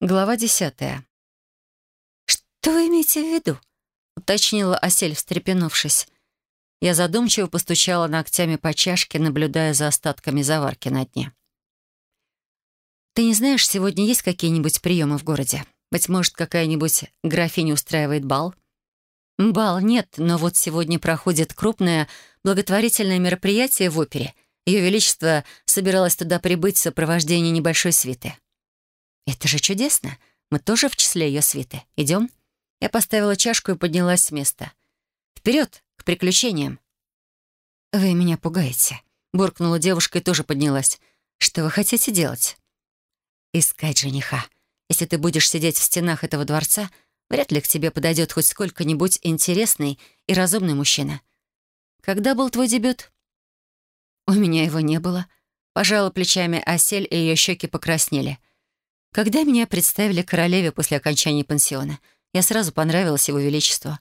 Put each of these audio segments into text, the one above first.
Глава десятая. «Что вы имеете в виду?» — уточнила Осель, встрепенувшись. Я задумчиво постучала ногтями по чашке, наблюдая за остатками заварки на дне. «Ты не знаешь, сегодня есть какие-нибудь приемы в городе? Быть может, какая-нибудь графиня устраивает бал?» «Бал нет, но вот сегодня проходит крупное благотворительное мероприятие в опере. Ее Величество собиралось туда прибыть в сопровождении небольшой свиты». «Это же чудесно. Мы тоже в числе ее свиты. Идем?» Я поставила чашку и поднялась с места. «Вперед, к приключениям!» «Вы меня пугаете», — буркнула девушка и тоже поднялась. «Что вы хотите делать?» «Искать жениха. Если ты будешь сидеть в стенах этого дворца, вряд ли к тебе подойдет хоть сколько-нибудь интересный и разумный мужчина. Когда был твой дебют?» «У меня его не было». Пожала плечами осель, и ее щеки покраснели — когда меня представили королеве после окончания пансиона, я сразу понравилась его величеству.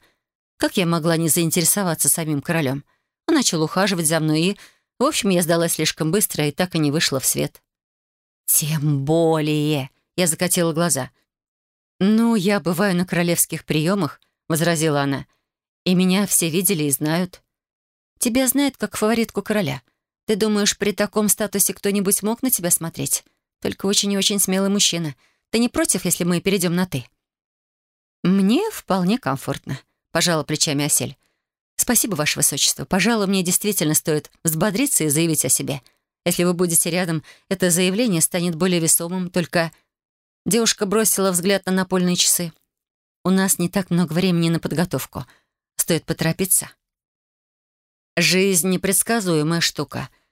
Как я могла не заинтересоваться самим королем? Он начал ухаживать за мной и... В общем, я сдалась слишком быстро и так и не вышла в свет. «Тем более...» — я закатила глаза. «Ну, я бываю на королевских приемах», — возразила она. «И меня все видели и знают. Тебя знают как фаворитку короля. Ты думаешь, при таком статусе кто-нибудь мог на тебя смотреть? Только очень и очень смелый мужчина. Ты не против, если мы перейдем на «ты»?» «Мне вполне комфортно», — пожала плечами Осель. «Спасибо, Ваше Высочество. Пожалуй, мне действительно стоит взбодриться и заявить о себе. Если вы будете рядом, это заявление станет более весомым, только...» Девушка бросила взгляд на напольные часы. «У нас не так много времени на подготовку. Стоит поторопиться». «Жизнь — непредсказуемая штука», —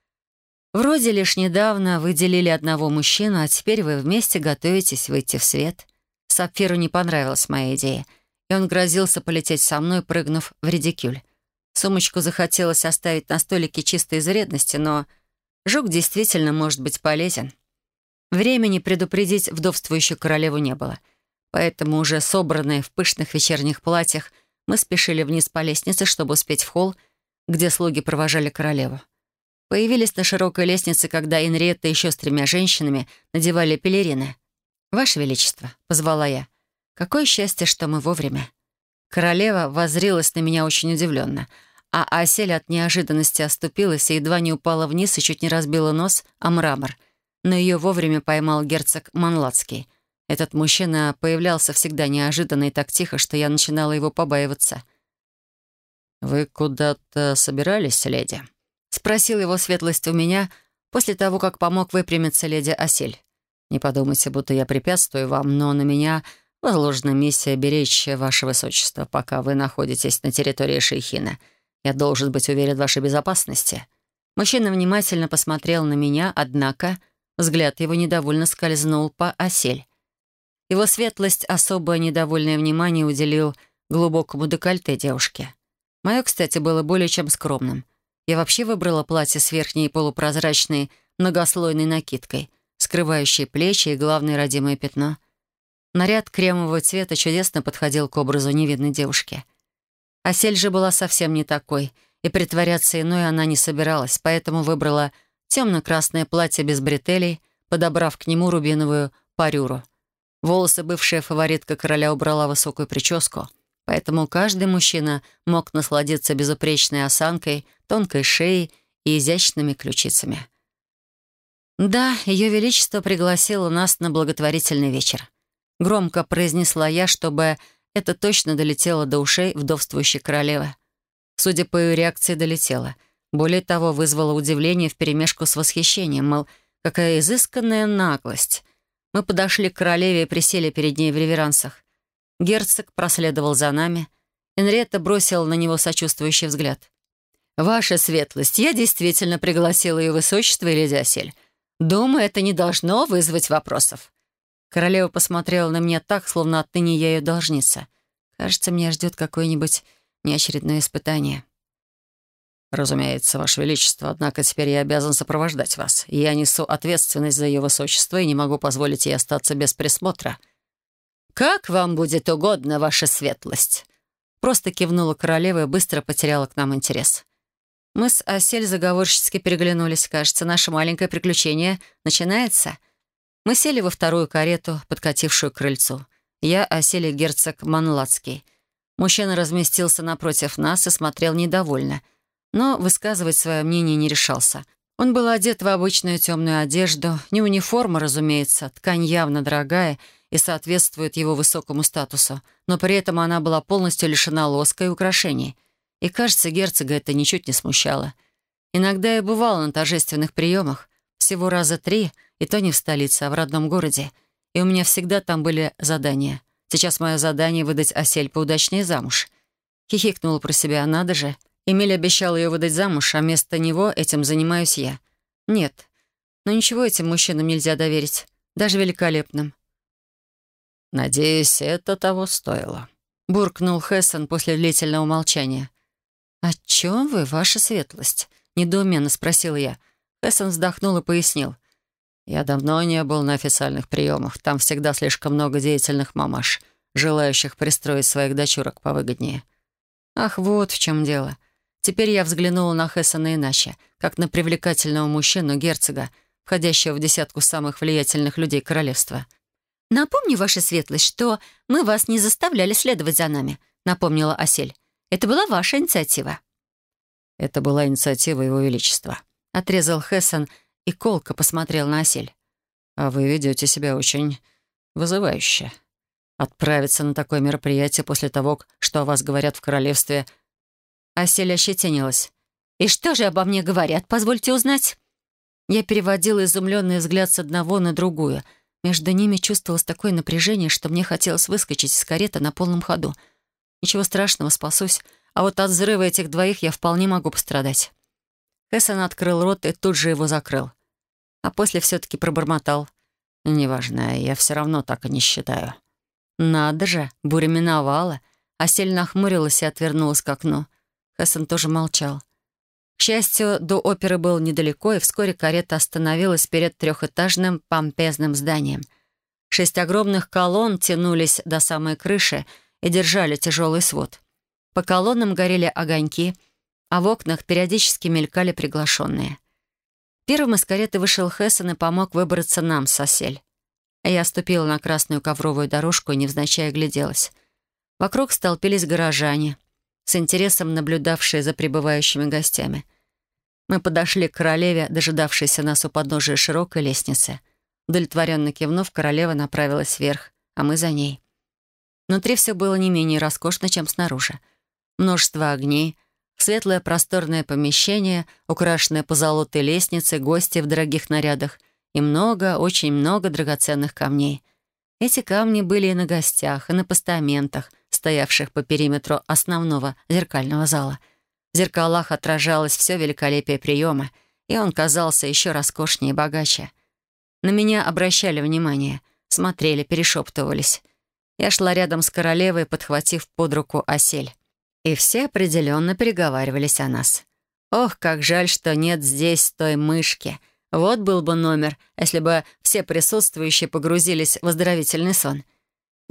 Вроде лишь недавно выделили одного мужчину, а теперь вы вместе готовитесь выйти в свет. Сапфиру не понравилась моя идея, и он грозился полететь со мной, прыгнув в редикюль. Сумочку захотелось оставить на столике чисто из вредности, но жук действительно может быть полезен. Времени предупредить вдовствующую королеву не было, поэтому уже собранные в пышных вечерних платьях мы спешили вниз по лестнице, чтобы успеть в холл, где слуги провожали королеву появились на широкой лестнице, когда Инриетта еще с тремя женщинами надевали пелерины. «Ваше Величество», — позвала я, — «какое счастье, что мы вовремя». Королева воззрилась на меня очень удивленно, а Асель от неожиданности оступилась и едва не упала вниз и чуть не разбила нос о мрамор. Но ее вовремя поймал герцог Манлацкий. Этот мужчина появлялся всегда неожиданно и так тихо, что я начинала его побаиваться. «Вы куда-то собирались, леди?» — спросил его светлость у меня после того, как помог выпрямиться леди Осель. «Не подумайте, будто я препятствую вам, но на меня возложена миссия беречь ваше высочество, пока вы находитесь на территории Шейхина. Я должен быть уверен в вашей безопасности». Мужчина внимательно посмотрел на меня, однако взгляд его недовольно скользнул по Осель. Его светлость особо недовольное внимание уделил глубокому декольте девушки. Мое, кстати, было более чем скромным. Я вообще выбрала платье с верхней полупрозрачной многослойной накидкой, скрывающей плечи и главное родимое пятно. Наряд кремового цвета чудесно подходил к образу невидной девушки. Асель же была совсем не такой, и притворяться иной она не собиралась, поэтому выбрала темно-красное платье без бретелей, подобрав к нему рубиновую парюру. Волосы бывшая фаворитка короля убрала высокую прическу — Поэтому каждый мужчина мог насладиться безупречной осанкой, тонкой шеей и изящными ключицами. «Да, Ее Величество пригласило нас на благотворительный вечер», — громко произнесла я, чтобы это точно долетело до ушей вдовствующей королевы. Судя по ее реакции, долетело. Более того, вызвало удивление вперемешку с восхищением, мол, какая изысканная наглость. Мы подошли к королеве и присели перед ней в реверансах. Герцог проследовал за нами. Энриетта бросила на него сочувствующий взгляд. «Ваша светлость, я действительно пригласила ее высочество Осель. Думаю, это не должно вызвать вопросов». Королева посмотрела на меня так, словно отныне я ее должница. Кажется, меня ждет какое-нибудь неочередное испытание. «Разумеется, Ваше Величество, однако теперь я обязан сопровождать вас. Я несу ответственность за ее высочество и не могу позволить ей остаться без присмотра», «Как вам будет угодно, ваша светлость!» Просто кивнула королева и быстро потеряла к нам интерес. Мы с Осель заговорщицки переглянулись. Кажется, наше маленькое приключение начинается. Мы сели во вторую карету, подкатившую к крыльцу. Я, Оселий герцог Манлацкий. Мужчина разместился напротив нас и смотрел недовольно, но высказывать свое мнение не решался. Он был одет в обычную темную одежду, не униформа, разумеется, ткань явно дорогая и соответствует его высокому статусу, но при этом она была полностью лишена лоска и украшений. И, кажется, герцога это ничуть не смущало. Иногда я бывала на торжественных приемах, всего раза три, и то не в столице, а в родном городе, и у меня всегда там были задания. Сейчас мое задание — выдать осель поудачнее замуж. Хихикнула про себя, надо же — Эмиль обещал ее выдать замуж, а вместо него этим занимаюсь я. Нет, но ничего этим мужчинам нельзя доверить, даже великолепным. «Надеюсь, это того стоило», — буркнул Хессон после длительного молчания. «О чем вы, ваша светлость?» — недоуменно спросил я. Хессон вздохнул и пояснил. «Я давно не был на официальных приемах. Там всегда слишком много деятельных мамаш, желающих пристроить своих дочурок повыгоднее». «Ах, вот в чем дело. Теперь я взглянула на Хессона иначе, как на привлекательного мужчину герцога, входящего в десятку самых влиятельных людей королевства. «Напомню, ваша светлость, что мы вас не заставляли следовать за нами», — напомнила Осель. «Это была ваша инициатива». «Это была инициатива Его Величества», — отрезал Хессон и колко посмотрел на Осель. «А вы ведете себя очень вызывающе. Отправиться на такое мероприятие после того, что о вас говорят в королевстве — Асель ощетинилась. «И что же обо мне говорят, позвольте узнать?» Я переводила изумленный взгляд с одного на другую. Между ними чувствовалось такое напряжение, что мне хотелось выскочить из кареты на полном ходу. Ничего страшного, спасусь. А вот от взрыва этих двоих я вполне могу пострадать. Хессон открыл рот и тут же его закрыл. А после все-таки пробормотал. «Неважно, я все равно так и не считаю». «Надо же, буря миновала». Асель нахмурилась и отвернулась к окну. Хессон тоже молчал. К счастью, до оперы было недалеко, и вскоре карета остановилась перед трехэтажным помпезным зданием. Шесть огромных колонн тянулись до самой крыши и держали тяжелый свод. По колоннам горели огоньки, а в окнах периодически мелькали приглашенные. Первым из кареты вышел Хессон и помог выбраться нам с осель. Я ступила на красную ковровую дорожку и невзначай огляделась. Вокруг столпились горожане — с интересом наблюдавшие за прибывающими гостями. Мы подошли к королеве, дожидавшейся нас у подножия широкой лестницы. Удовлетворенно кивнув, королева направилась вверх, а мы за ней. Внутри все было не менее роскошно, чем снаружи. Множество огней, светлое просторное помещение, украшенное позолотой лестницей, гости в дорогих нарядах и много, очень много драгоценных камней. Эти камни были и на гостях, и на постаментах — стоявших по периметру основного зеркального зала. В зеркалах отражалось все великолепие приема, и он казался еще роскошнее и богаче. На меня обращали внимание, смотрели, перешептывались. Я шла рядом с королевой, подхватив под руку осель. И все определенно переговаривались о нас. Ох, как жаль, что нет здесь той мышки. Вот был бы номер, если бы все присутствующие погрузились в оздоровительный сон —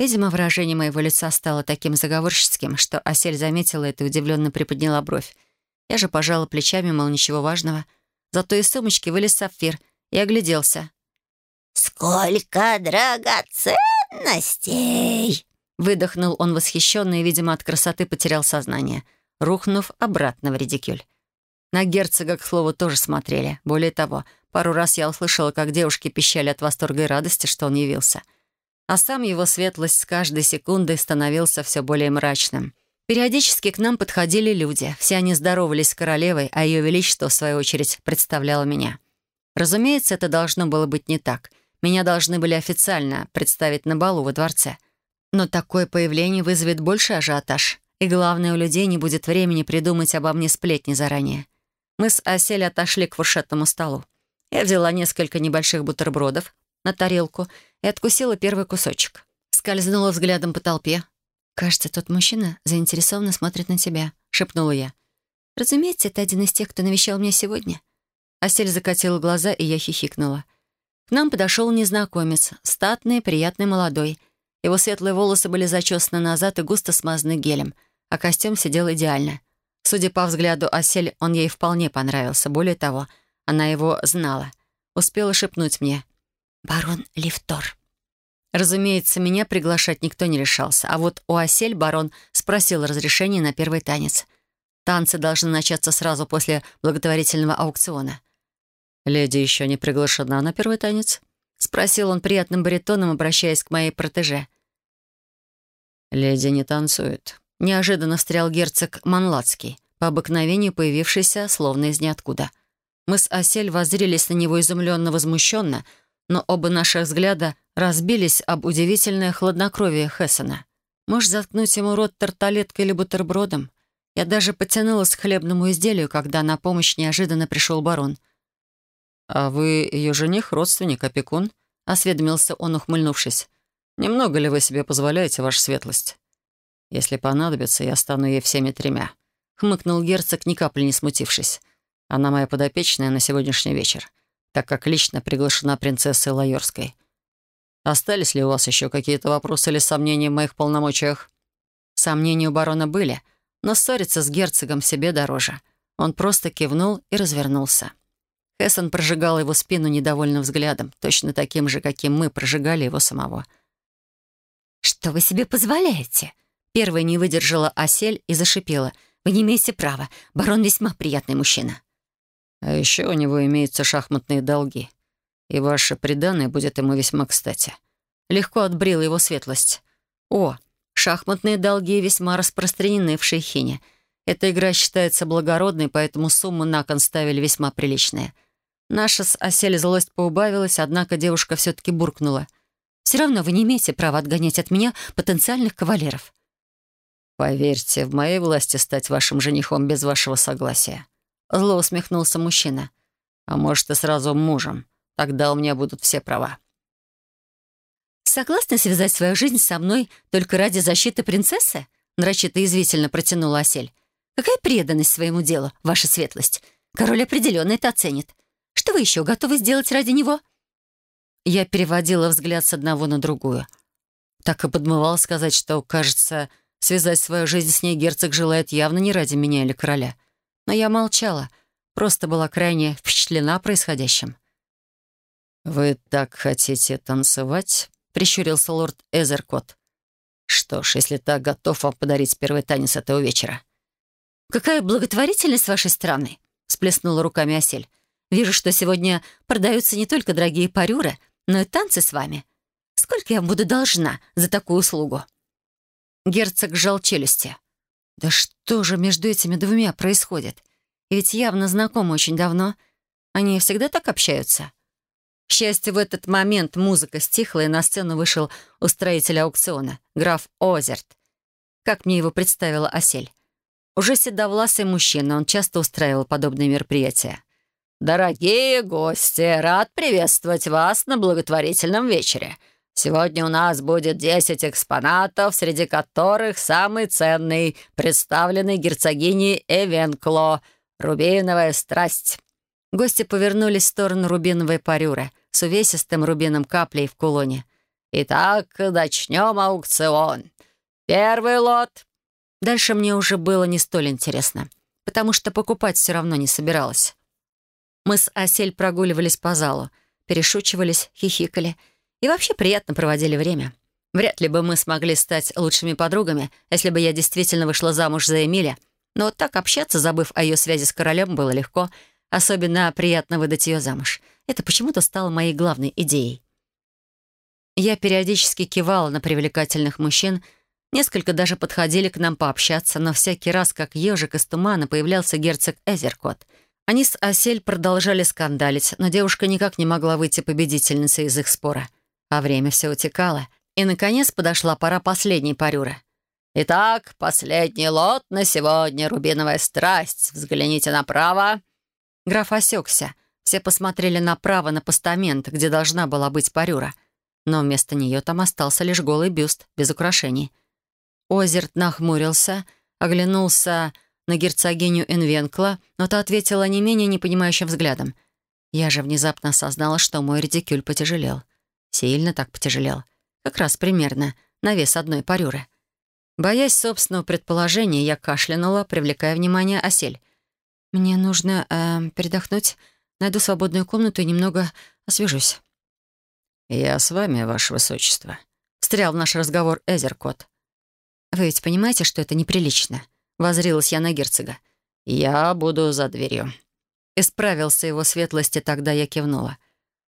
Видимо, выражение моего лица стало таким заговорческим, что Осель заметила это и удивленно приподняла бровь. Я же пожала плечами, мол, ничего важного. Зато из сумочки вылез сапфир и огляделся. «Сколько драгоценностей!» Выдохнул он восхищенно и, видимо, от красоты потерял сознание, рухнув обратно в редикюль. На герцога, к слову, тоже смотрели. Более того, пару раз я услышала, как девушки пищали от восторга и радости, что он явился — а сам его светлость с каждой секундой становился все более мрачным. Периодически к нам подходили люди. Все они здоровались с королевой, а ее величество, в свою очередь, представляло меня. Разумеется, это должно было быть не так. Меня должны были официально представить на балу во дворце. Но такое появление вызовет больше ажиотаж. И главное, у людей не будет времени придумать обо мне сплетни заранее. Мы с Осель отошли к фуршетному столу. Я взяла несколько небольших бутербродов на тарелку — и откусила первый кусочек. Скользнула взглядом по толпе. «Кажется, тот мужчина заинтересованно смотрит на тебя», — шепнула я. «Разумеется, это один из тех, кто навещал меня сегодня». Асель закатила глаза, и я хихикнула. К нам подошел незнакомец, статный, приятный молодой. Его светлые волосы были зачесаны назад и густо смазаны гелем, а костюм сидел идеально. Судя по взгляду Асель, он ей вполне понравился. Более того, она его знала. Успела шепнуть мне. барон Лифтор». Разумеется, меня приглашать никто не решался, а вот у Осель барон спросил разрешения на первый танец. Танцы должны начаться сразу после благотворительного аукциона. «Леди еще не приглашена на первый танец?» — спросил он приятным баритоном, обращаясь к моей протеже. «Леди не танцует», — неожиданно встрял герцог Манлацкий, по обыкновению появившийся, словно из ниоткуда. Мы с Осель воззрелись на него изумленно-возмущенно, но оба наших взгляда разбились об удивительное хладнокровие Хессена. Может, заткнуть ему рот тарталеткой или бутербродом? Я даже потянулась к хлебному изделию, когда на помощь неожиданно пришел барон. «А вы ее жених, родственник, опекун?» — осведомился он, ухмыльнувшись. «Немного ли вы себе позволяете, ваша светлость?» «Если понадобится, я стану ей всеми тремя», — хмыкнул герцог, ни капли не смутившись. «Она моя подопечная на сегодняшний вечер, так как лично приглашена принцессой Лайорской. Остались ли у вас еще какие-то вопросы или сомнения в моих полномочиях?» Сомнения у барона были, но ссориться с герцогом себе дороже. Он просто кивнул и развернулся. Хессон прожигал его спину недовольным взглядом, точно таким же, каким мы прожигали его самого. «Что вы себе позволяете?» Первая не выдержала осель и зашипела. «Вы не имеете права. Барон весьма приятный мужчина». «А еще у него имеются шахматные долги», и ваше преданное будет ему весьма кстати». Легко отбрила его светлость. «О, шахматные долги весьма распространены в Шейхине. Эта игра считается благородной, поэтому сумму на кон ставили весьма приличные. Наша с осели злость поубавилась, однако девушка все-таки буркнула. «Все равно вы не имеете права отгонять от меня потенциальных кавалеров». «Поверьте, в моей власти стать вашим женихом без вашего согласия». Зло усмехнулся мужчина. «А может, и сразу мужем. Тогда у меня будут все права». «Согласны связать свою жизнь со мной только ради защиты принцессы?» нарочито извительно протянула Осель. «Какая преданность своему делу, ваша светлость? Король определенно это оценит. Что вы еще готовы сделать ради него?» Я переводила взгляд с одного на другую. Так и подмывала сказать, что, кажется, связать свою жизнь с ней герцог желает явно не ради меня или короля. Но я молчала, просто была крайне впечатлена происходящим. «Вы так хотите танцевать?» — прищурился лорд Эзеркот. «Что ж, если так, готов вам подарить первый танец этого вечера». «Какая благотворительность вашей стороны!» — сплеснула руками Осель. «Вижу, что сегодня продаются не только дорогие парюры, но и танцы с вами. Сколько я буду должна за такую услугу?» Герцог сжал челюсти. «Да что же между этими двумя происходит? Ведь явно знакомы очень давно. Они всегда так общаются?» К счастью, в этот момент музыка стихла, и на сцену вышел устроитель аукциона, граф Озерт. Как мне его представила Осель. Уже седовласый мужчина, он часто устраивал подобные мероприятия. «Дорогие гости, рад приветствовать вас на благотворительном вечере. Сегодня у нас будет 10 экспонатов, среди которых самый ценный, представленный герцогиней Эвенкло, «Рубиновая страсть». Гости повернулись в сторону рубиновой парюры с увесистым рубином каплей в кулоне. «Итак, начнем аукцион. Первый лот». Дальше мне уже было не столь интересно, потому что покупать все равно не собиралась. Мы с Осель прогуливались по залу, перешучивались, хихикали и вообще приятно проводили время. Вряд ли бы мы смогли стать лучшими подругами, если бы я действительно вышла замуж за Эмиля, но вот так общаться, забыв о ее связи с королем, было легко — Особенно приятно выдать ее замуж. Это почему-то стало моей главной идеей. Я периодически кивала на привлекательных мужчин, несколько даже подходили к нам пообщаться, но всякий раз, как ежик из тумана, появлялся герцог Эзеркот. Они с Осель продолжали скандалить, но девушка никак не могла выйти победительницей из их спора. А время все утекало, и, наконец, подошла пора последней парюры. «Итак, последний лот на сегодня, рубиновая страсть. Взгляните направо». Граф осекся. Все посмотрели направо на постамент, где должна была быть парюра. Но вместо нее там остался лишь голый бюст, без украшений. Озерт нахмурился, оглянулся на герцогиню Инвенкла, но та ответила не менее непонимающим взглядом. Я же внезапно осознала, что мой редикюль потяжелел. Сильно так потяжелел. Как раз примерно на вес одной парюры. Боясь собственного предположения, я кашлянула, привлекая внимание осель. «Мне нужно э, передохнуть. Найду свободную комнату и немного освежусь». «Я с вами, ваше высочество», — встрял в наш разговор Эзеркот. «Вы ведь понимаете, что это неприлично?» — возрилась я на герцога. «Я буду за дверью». Исправился его светлости, тогда я кивнула.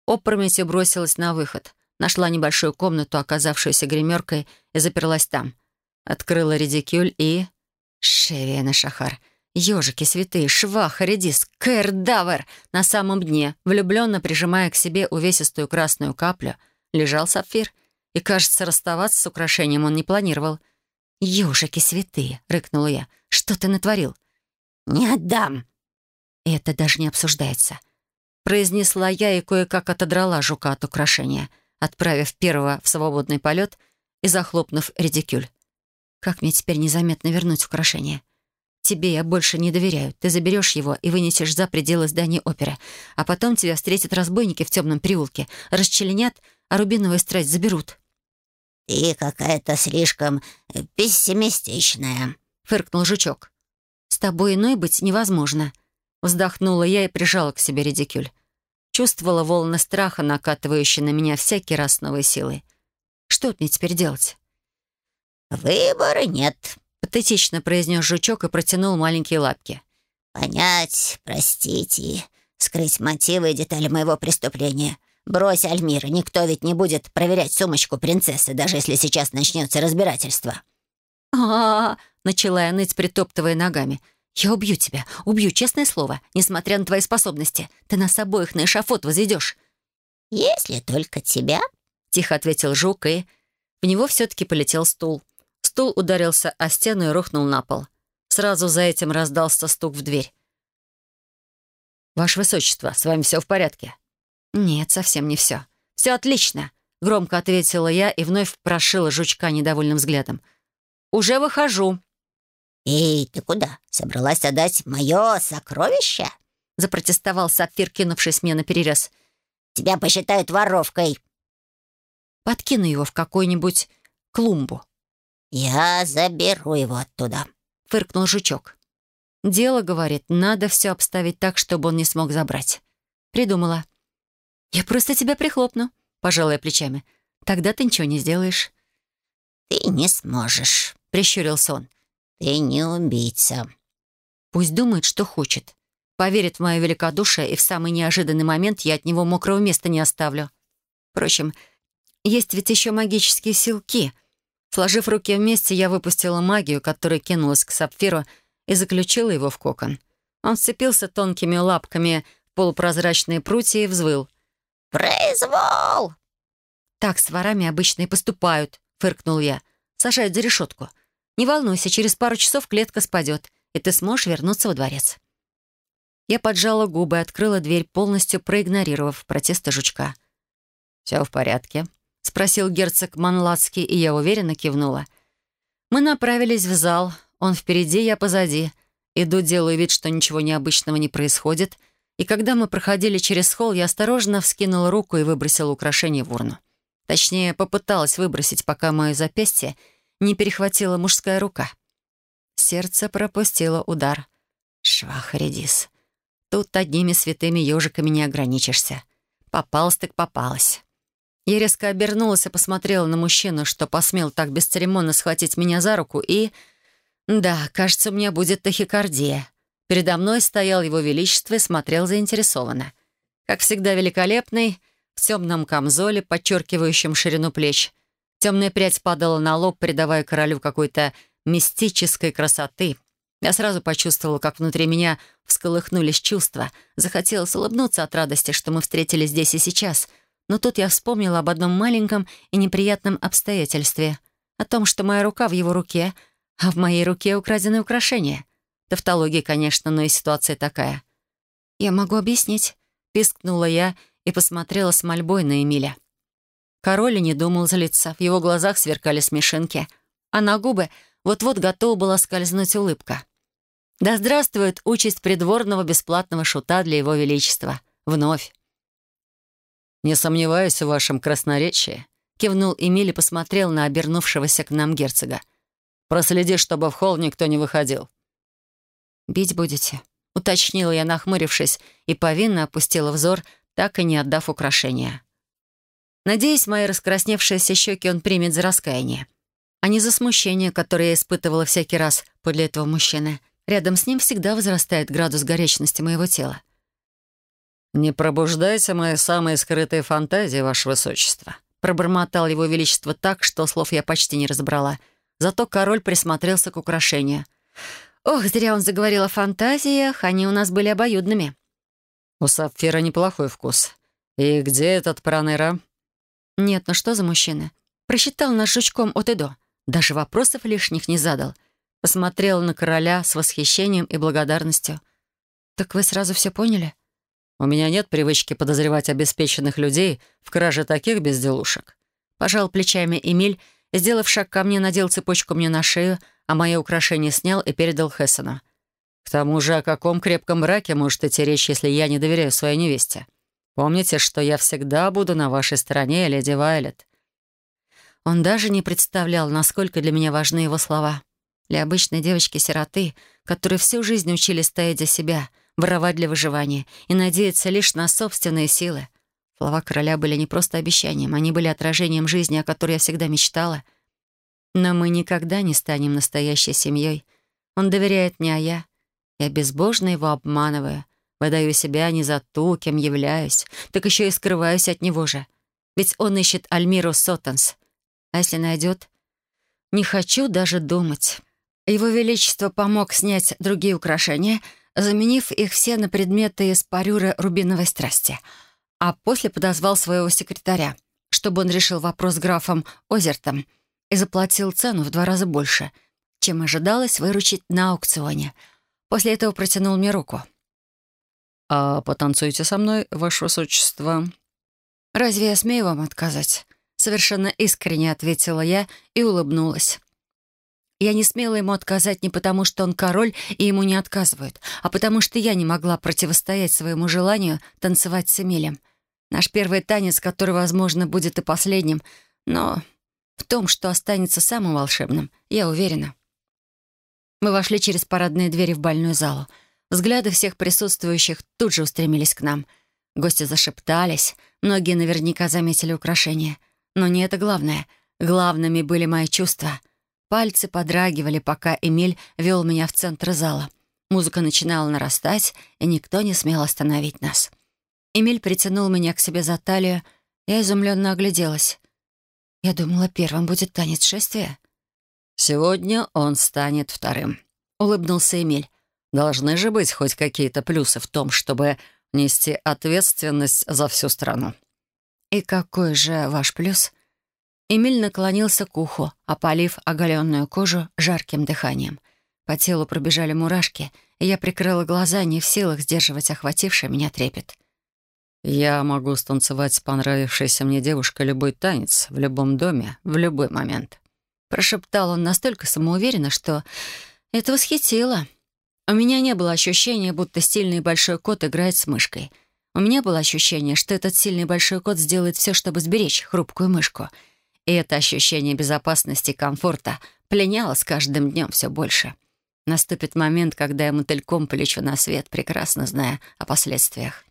Опрометью бросилась на выход. Нашла небольшую комнату, оказавшуюся гримеркой, и заперлась там. Открыла редикюль и... Шевия Шахар. Ёжики святые, швах, редис, кэрдавер. На самом дне, влюбленно прижимая к себе увесистую красную каплю, лежал сапфир. И, кажется, расставаться с украшением он не планировал. «Ёжики святые!» — рыкнула я. «Что ты натворил?» «Не отдам!» «Это даже не обсуждается», — произнесла я и кое-как отодрала жука от украшения, отправив первого в свободный полет и захлопнув редикюль. «Как мне теперь незаметно вернуть украшение?» Тебе я больше не доверяю. Ты заберешь его и вынесешь за пределы здания оперы. А потом тебя встретят разбойники в темном переулке, расчленят, а рубиновую страсть заберут». «Ты какая-то слишком пессимистичная», — фыркнул жучок. «С тобой иной быть невозможно», — вздохнула я и прижала к себе редикюль. Чувствовала волны страха, накатывающие на меня всякий раз с новой силой. Что мне теперь делать? «Выбора нет», — патетично произнес жучок и протянул маленькие лапки. «Понять, простить и скрыть мотивы и детали моего преступления. Брось, Альмира, никто ведь не будет проверять сумочку принцессы, даже если сейчас начнется разбирательство». «А-а-а!» — начала я ныть, притоптывая ногами. «Я убью тебя, убью, честное слово, несмотря на твои способности. Ты нас обоих на эшафот возведешь». «Если только тебя», — тихо ответил жук, и в него все-таки полетел стул. Стул ударился о стену и рухнул на пол. Сразу за этим раздался стук в дверь. «Ваше Высочество, с вами все в порядке?» «Нет, совсем не все. Все отлично», — громко ответила я и вновь прошила жучка недовольным взглядом. «Уже выхожу». «Эй, ты куда? Собралась отдать мое сокровище?» — запротестовал Сапфир, кинувшись мне на перерез. «Тебя посчитают воровкой». «Подкину его в какую-нибудь клумбу», «Я заберу его оттуда», — фыркнул жучок. «Дело, — говорит, — надо все обставить так, чтобы он не смог забрать». Придумала. «Я просто тебя прихлопну», — пожалуй плечами. «Тогда ты ничего не сделаешь». «Ты не сможешь», — прищурился он. «Ты не убийца». «Пусть думает, что хочет. Поверит в мое великодушие, и в самый неожиданный момент я от него мокрого места не оставлю. Впрочем, есть ведь еще магические силки — Сложив руки вместе, я выпустила магию, которая кинулась к сапфиру и заключила его в кокон. Он сцепился тонкими лапками в полупрозрачные прутья и взвыл. «Произвол!» «Так с ворами обычно и поступают», — фыркнул я. «Сажают за решетку. Не волнуйся, через пару часов клетка спадет, и ты сможешь вернуться во дворец». Я поджала губы и открыла дверь, полностью проигнорировав протесты жучка. «Все в порядке», — спросил герцог Манлацкий, и я уверенно кивнула. Мы направились в зал. Он впереди, я позади. Иду, делаю вид, что ничего необычного не происходит. И когда мы проходили через холл, я осторожно вскинула руку и выбросила украшение в урну. Точнее, попыталась выбросить, пока мое запястье не перехватила мужская рука. Сердце пропустило удар. Швах, редис. Тут одними святыми ежиками не ограничишься. Попалась так попалась. Я резко обернулась и посмотрела на мужчину, что посмел так бесцеремонно схватить меня за руку, и... Да, кажется, у меня будет тахикардия. Передо мной стоял его величество и смотрел заинтересованно. Как всегда великолепный, в темном камзоле, подчеркивающем ширину плеч. Темная прядь падала на лоб, придавая королю какой-то мистической красоты. Я сразу почувствовала, как внутри меня всколыхнулись чувства. Захотелось улыбнуться от радости, что мы встретились здесь и сейчас — но тут я вспомнила об одном маленьком и неприятном обстоятельстве. О том, что моя рука в его руке, а в моей руке украденное украшение. Тавтология, конечно, но и ситуация такая. «Я могу объяснить», — пискнула я и посмотрела с мольбой на Эмиля. Король не думал злиться, в его глазах сверкали смешинки, а на губы вот-вот готова была скользнуть улыбка. «Да здравствует участь придворного бесплатного шута для его величества! Вновь!» «Не сомневаюсь в вашем красноречии», — кивнул Эмиль и посмотрел на обернувшегося к нам герцога. «Проследи, чтобы в холл никто не выходил». «Бить будете?» — уточнила я, нахмурившись, и повинно опустила взор, так и не отдав украшения. Надеюсь, мои раскрасневшиеся щеки он примет за раскаяние, а не за смущение, которое я испытывала всякий раз подле этого мужчины. Рядом с ним всегда возрастает градус горячности моего тела. «Не пробуждайте мои самые скрытые фантазии, Ваше Высочество», пробормотал его величество так, что слов я почти не разобрала. Зато король присмотрелся к украшению. Ох, зря он заговорил о фантазиях, они у нас были обоюдными. «У Сапфира неплохой вкус. И где этот Пронера?» «Нет, ну что за мужчина? Просчитал нас жучком от и до. Даже вопросов лишних не задал. Посмотрел на короля с восхищением и благодарностью. «Так вы сразу все поняли?» «У меня нет привычки подозревать обеспеченных людей в краже таких безделушек». Пожал плечами Эмиль, сделав шаг ко мне, надел цепочку мне на шею, а мое украшение снял и передал Хессону. «К тому же, о каком крепком браке может идти речь, если я не доверяю своей невесте? Помните, что я всегда буду на вашей стороне, леди Вайлет». Он даже не представлял, насколько для меня важны его слова. Для обычной девочки-сироты, которые всю жизнь учились стоять за себя, воровать для выживания и надеяться лишь на собственные силы. Слова короля были не просто обещанием, они были отражением жизни, о которой я всегда мечтала. Но мы никогда не станем настоящей семьей. Он доверяет мне, а я... Я безбожно его обманываю, выдаю себя не за ту, кем являюсь, так еще и скрываюсь от него же. Ведь он ищет Альмиру Сотенс. А если найдет? Не хочу даже думать. Его Величество помог снять другие украшения, заменив их все на предметы из парюра рубиновой страсти, а после подозвал своего секретаря, чтобы он решил вопрос с графом Озертом и заплатил цену в два раза больше, чем ожидалось выручить на аукционе. После этого протянул мне руку. «А потанцуйте со мной, Ваше Высочество?» «Разве я смею вам отказать?» Совершенно искренне ответила я и улыбнулась. Я не смела ему отказать не потому, что он король и ему не отказывают, а потому что я не могла противостоять своему желанию танцевать с Эмилем. Наш первый танец, который, возможно, будет и последним, но в том, что останется самым волшебным, я уверена. Мы вошли через парадные двери в больную залу. Взгляды всех присутствующих тут же устремились к нам. Гости зашептались, многие наверняка заметили украшения. Но не это главное. Главными были мои чувства — Пальцы подрагивали, пока Эмиль вел меня в центр зала. Музыка начинала нарастать, и никто не смел остановить нас. Эмиль притянул меня к себе за талию. Я изумленно огляделась. Я думала, первым будет танец шествия. «Сегодня он станет вторым», — улыбнулся Эмиль. «Должны же быть хоть какие-то плюсы в том, чтобы нести ответственность за всю страну». «И какой же ваш плюс?» Эмиль наклонился к уху, опалив оголенную кожу жарким дыханием. По телу пробежали мурашки, и я прикрыла глаза, не в силах сдерживать охвативший меня трепет. «Я могу станцевать с понравившейся мне девушкой любой танец, в любом доме, в любой момент», — прошептал он настолько самоуверенно, что это восхитило. У меня не было ощущения, будто сильный большой кот играет с мышкой. У меня было ощущение, что этот сильный большой кот сделает все, чтобы сберечь хрупкую мышку — и это ощущение безопасности и комфорта пленяло с каждым днем все больше. Наступит момент, когда я мотыльком полечу на свет, прекрасно зная о последствиях.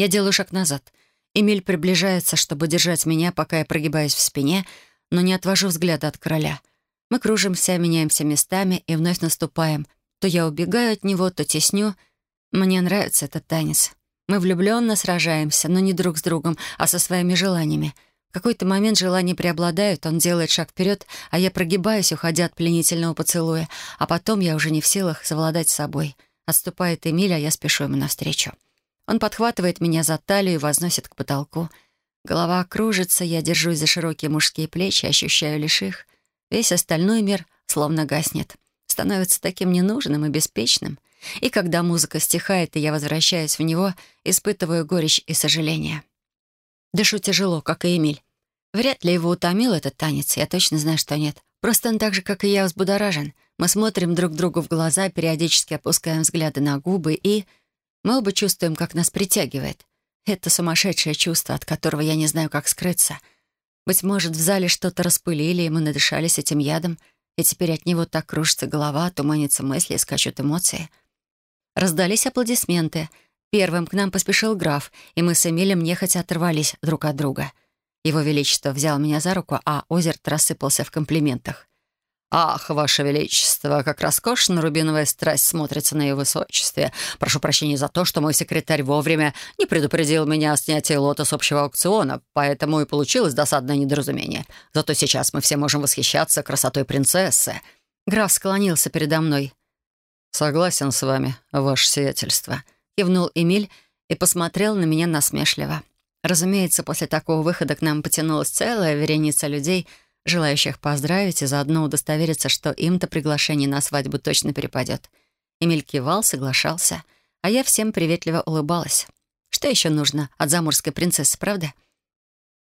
Я делаю шаг назад. Эмиль приближается, чтобы держать меня, пока я прогибаюсь в спине, но не отвожу взгляда от короля. Мы кружимся, меняемся местами и вновь наступаем. То я убегаю от него, то тесню. Мне нравится этот танец. Мы влюбленно сражаемся, но не друг с другом, а со своими желаниями — в какой-то момент желания преобладают, он делает шаг вперед, а я прогибаюсь, уходя от пленительного поцелуя, а потом я уже не в силах совладать с собой. Отступает Эмиль, а я спешу ему навстречу. Он подхватывает меня за талию и возносит к потолку. Голова кружится, я держусь за широкие мужские плечи, ощущаю лишь их. Весь остальной мир словно гаснет. Становится таким ненужным и беспечным. И когда музыка стихает, и я возвращаюсь в него, испытываю горечь и сожаление. Дышу тяжело, как и Эмиль. Вряд ли его утомил этот танец, я точно знаю, что нет. Просто он так же, как и я, взбудоражен. Мы смотрим друг другу в глаза, периодически опускаем взгляды на губы, и... Мы оба чувствуем, как нас притягивает. Это сумасшедшее чувство, от которого я не знаю, как скрыться. Быть может, в зале что-то распылили, и мы надышались этим ядом, и теперь от него так кружится голова, туманятся мысли и скачут эмоции. Раздались аплодисменты — Первым к нам поспешил граф, и мы с Эмилем нехотя оторвались друг от друга. Его Величество взял меня за руку, а Озерт рассыпался в комплиментах. «Ах, Ваше Величество, как роскошно рубиновая страсть смотрится на ее высочестве. Прошу прощения за то, что мой секретарь вовремя не предупредил меня о снятии лота с общего аукциона, поэтому и получилось досадное недоразумение. Зато сейчас мы все можем восхищаться красотой принцессы». Граф склонился передо мной. «Согласен с вами, ваше сиятельство», — кивнул Эмиль и посмотрел на меня насмешливо. Разумеется, после такого выхода к нам потянулась целая вереница людей — желающих поздравить и заодно удостовериться, что им-то приглашение на свадьбу точно перепадет. Эмиль кивал, соглашался, а я всем приветливо улыбалась. Что еще нужно от заморской принцессы, правда?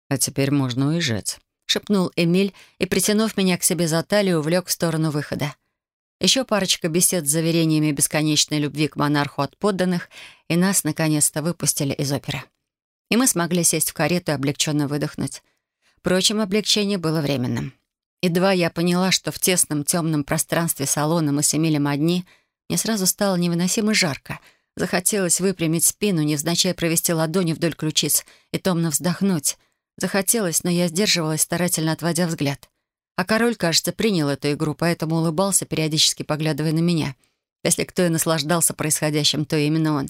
«А теперь можно уезжать», — шепнул Эмиль и, притянув меня к себе за талию, увлек в сторону выхода. Еще парочка бесед с заверениями бесконечной любви к монарху от подданных, и нас, наконец-то, выпустили из оперы. И мы смогли сесть в карету и облегченно выдохнуть. Впрочем, облегчение было временным. Едва я поняла, что в тесном темном пространстве салона мы с Эмилем одни, мне сразу стало невыносимо жарко. Захотелось выпрямить спину, невзначай провести ладони вдоль ключиц и томно вздохнуть. Захотелось, но я сдерживалась, старательно отводя взгляд. А король, кажется, принял эту игру, поэтому улыбался, периодически поглядывая на меня. Если кто и наслаждался происходящим, то именно он.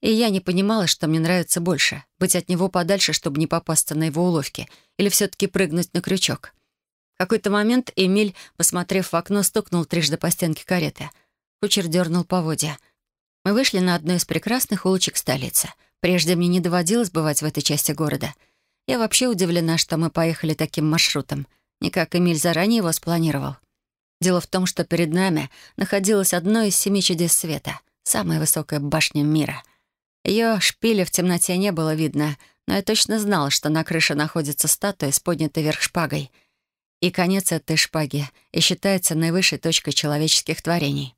И я не понимала, что мне нравится больше — быть от него подальше, чтобы не попасться на его уловки, или все-таки прыгнуть на крючок. В какой-то момент Эмиль, посмотрев в окно, стукнул трижды по стенке кареты. Кучер дернул поводья. Мы вышли на одну из прекрасных улочек столицы. Прежде мне не доводилось бывать в этой части города. Я вообще удивлена, что мы поехали таким маршрутом. Не как Эмиль заранее его спланировал. Дело в том, что перед нами находилось одно из семи чудес света — самая высокая башня мира. Ее шпиля в темноте не было видно, но я точно знала, что на крыше находится статуя с поднятой вверх шпагой. И конец этой шпаги и считается наивысшей точкой человеческих творений.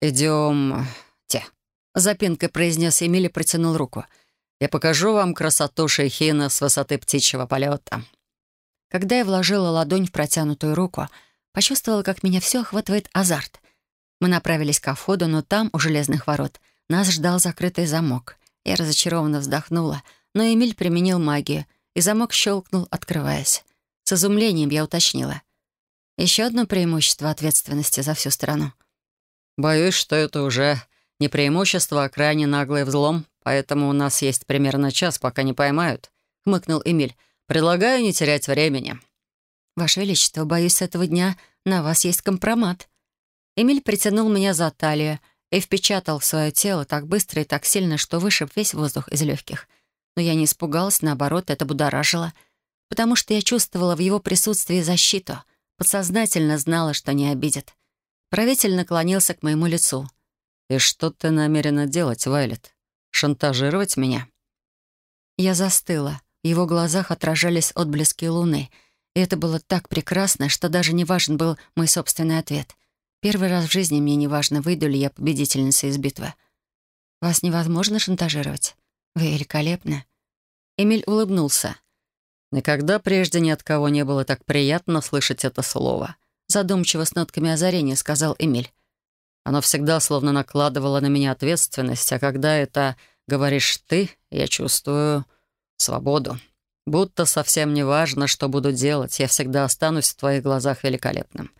«Идемте», — запинкой произнес Эмиль и протянул руку. «Я покажу вам красоту шейхина с высоты птичьего полета». Когда я вложила ладонь в протянутую руку — Почувствовала, как меня все охватывает азарт. Мы направились к входу, но там, у железных ворот, нас ждал закрытый замок. Я разочарованно вздохнула, но Эмиль применил магию, и замок щелкнул, открываясь. С изумлением я уточнила. Еще одно преимущество ответственности за всю страну. «Боюсь, что это уже не преимущество, а крайне наглый взлом, поэтому у нас есть примерно час, пока не поймают», — хмыкнул Эмиль. «Предлагаю не терять времени». «Ваше Величество, боюсь, с этого дня на вас есть компромат». Эмиль притянул меня за талию и впечатал в свое тело так быстро и так сильно, что вышиб весь воздух из легких. Но я не испугалась, наоборот, это будоражило, потому что я чувствовала в его присутствии защиту, подсознательно знала, что не обидит. Правитель наклонился к моему лицу. «И что ты намерена делать, Вайлет? Шантажировать меня?» Я застыла. В его глазах отражались отблески луны — это было так прекрасно, что даже не важен был мой собственный ответ. Первый раз в жизни мне не важно, выйду ли я победительницей из битвы. «Вас невозможно шантажировать. Вы великолепны». Эмиль улыбнулся. «Никогда прежде ни от кого не было так приятно слышать это слово», задумчиво с нотками озарения сказал Эмиль. «Оно всегда словно накладывало на меня ответственность, а когда это говоришь ты, я чувствую свободу». Будто совсем не важно, что буду делать, я всегда останусь в твоих глазах великолепным».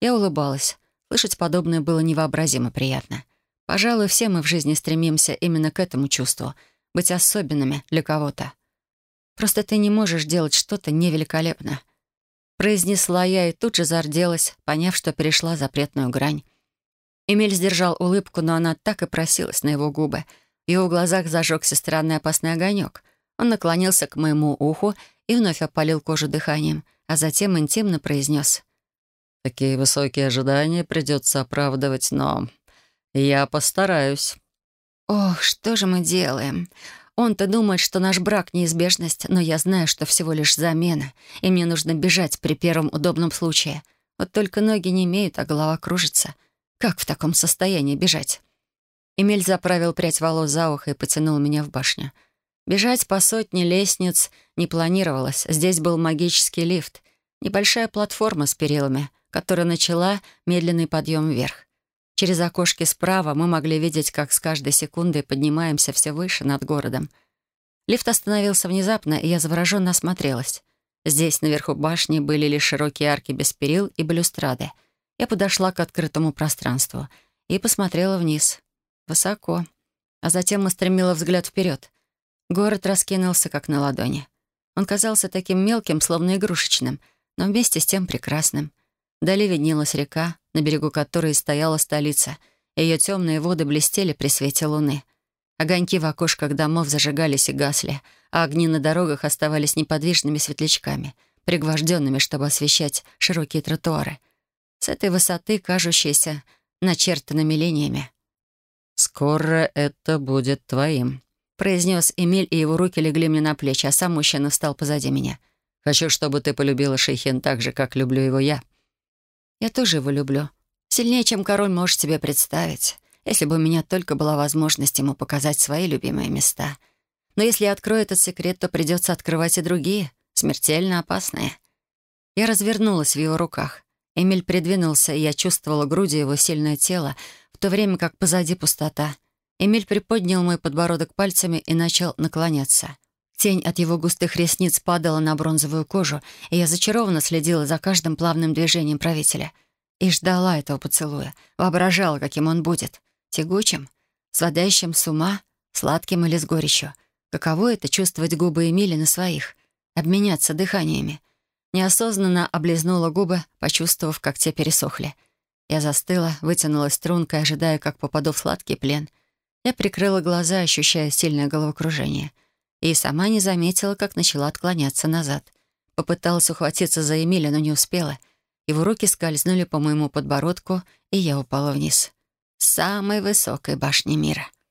Я улыбалась. Слышать подобное было невообразимо приятно. Пожалуй, все мы в жизни стремимся именно к этому чувству — быть особенными для кого-то. Просто ты не можешь делать что-то невеликолепно. Произнесла я и тут же зарделась, поняв, что перешла запретную грань. Эмиль сдержал улыбку, но она так и просилась на его губы. В его глазах зажегся странный опасный огонек — он наклонился к моему уху и вновь опалил кожу дыханием, а затем интимно произнес. «Такие высокие ожидания придется оправдывать, но я постараюсь». «Ох, что же мы делаем? Он-то думает, что наш брак — неизбежность, но я знаю, что всего лишь замена, и мне нужно бежать при первом удобном случае. Вот только ноги не имеют, а голова кружится. Как в таком состоянии бежать?» Эмиль заправил прядь волос за ухо и потянул меня в башню. Бежать по сотне лестниц не планировалось. Здесь был магический лифт, небольшая платформа с перилами, которая начала медленный подъем вверх. Через окошки справа мы могли видеть, как с каждой секундой поднимаемся все выше над городом. Лифт остановился внезапно, и я завороженно осмотрелась. Здесь, наверху башни, были лишь широкие арки без перил и балюстрады. Я подошла к открытому пространству и посмотрела вниз. Высоко. А затем устремила взгляд вперед. Город раскинулся, как на ладони. Он казался таким мелким, словно игрушечным, но вместе с тем прекрасным. Вдали виднелась река, на берегу которой стояла столица. Ее темные воды блестели при свете луны. Огоньки в окошках домов зажигались и гасли, а огни на дорогах оставались неподвижными светлячками, пригвожденными, чтобы освещать широкие тротуары. С этой высоты, кажущейся начертанными линиями. «Скоро это будет твоим», — произнес Эмиль, и его руки легли мне на плечи, а сам мужчина встал позади меня. «Хочу, чтобы ты полюбила Шейхин так же, как люблю его я». «Я тоже его люблю. Сильнее, чем король можешь себе представить если бы у меня только была возможность ему показать свои любимые места. Но если я открою этот секрет, то придется открывать и другие, смертельно опасные. Я развернулась в его руках. Эмиль придвинулся, и я чувствовала грудью его сильное тело, в то время как позади пустота. Эмиль приподнял мой подбородок пальцами и начал наклоняться. Тень от его густых ресниц падала на бронзовую кожу, и я зачарованно следила за каждым плавным движением правителя. И ждала этого поцелуя, воображала, каким он будет — Тягучим, сводящим с ума, сладким или с горечью. Каково это — чувствовать губы Эмили на своих, обменяться дыханиями. Неосознанно облизнула губы, почувствовав, как те пересохли. Я застыла, вытянулась стрункой, ожидая, как попаду в сладкий плен. Я прикрыла глаза, ощущая сильное головокружение. И сама не заметила, как начала отклоняться назад. Попыталась ухватиться за Эмиля, но не успела. Его руки скользнули по моему подбородку, и я упала вниз с самой высокой башни мира —